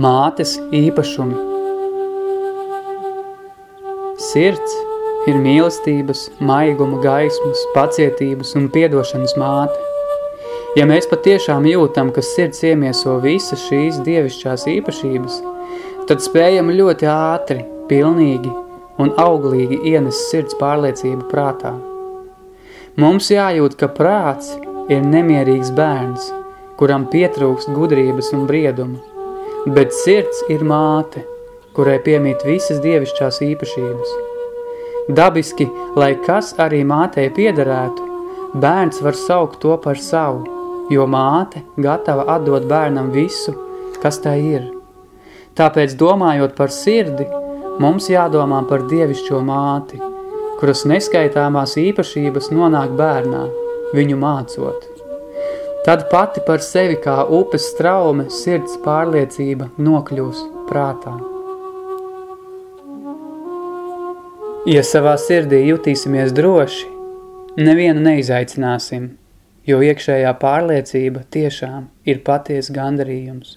Mātes īpašumi Sirds ir mīlestības, maiguma, gaismas, pacietības un piedošanas māte. Ja mēs patiešām jūtam, ka sirds iemieso visas šīs dievišķās īpašības, tad spējam ļoti ātri, pilnīgi un auglīgi ienes sirds pārliecību prātā. Mums jājūt, ka prāts ir nemierīgs bērns, kuram pietrūkst gudrības un brieduma bet sirds ir māte, kurai piemīt visas dievišķās īpašības. Dabiski, lai kas arī mātei piederētu, bērns var saukt to par savu, jo māte gatava atdot bērnam visu, kas tai ir. Tāpēc, domājot par sirdi, mums jādomā par dievišķo māti, kuras neskaitāmās īpašības nonāk bērnā, viņu mācot. Tad pati par sevi kā upes straume sirds pārliecība nokļūs prātā. Ja savā sirdī jutīsimies droši, nevienu neizaicināsim, jo iekšējā pārliecība tiešām ir paties gandarījums.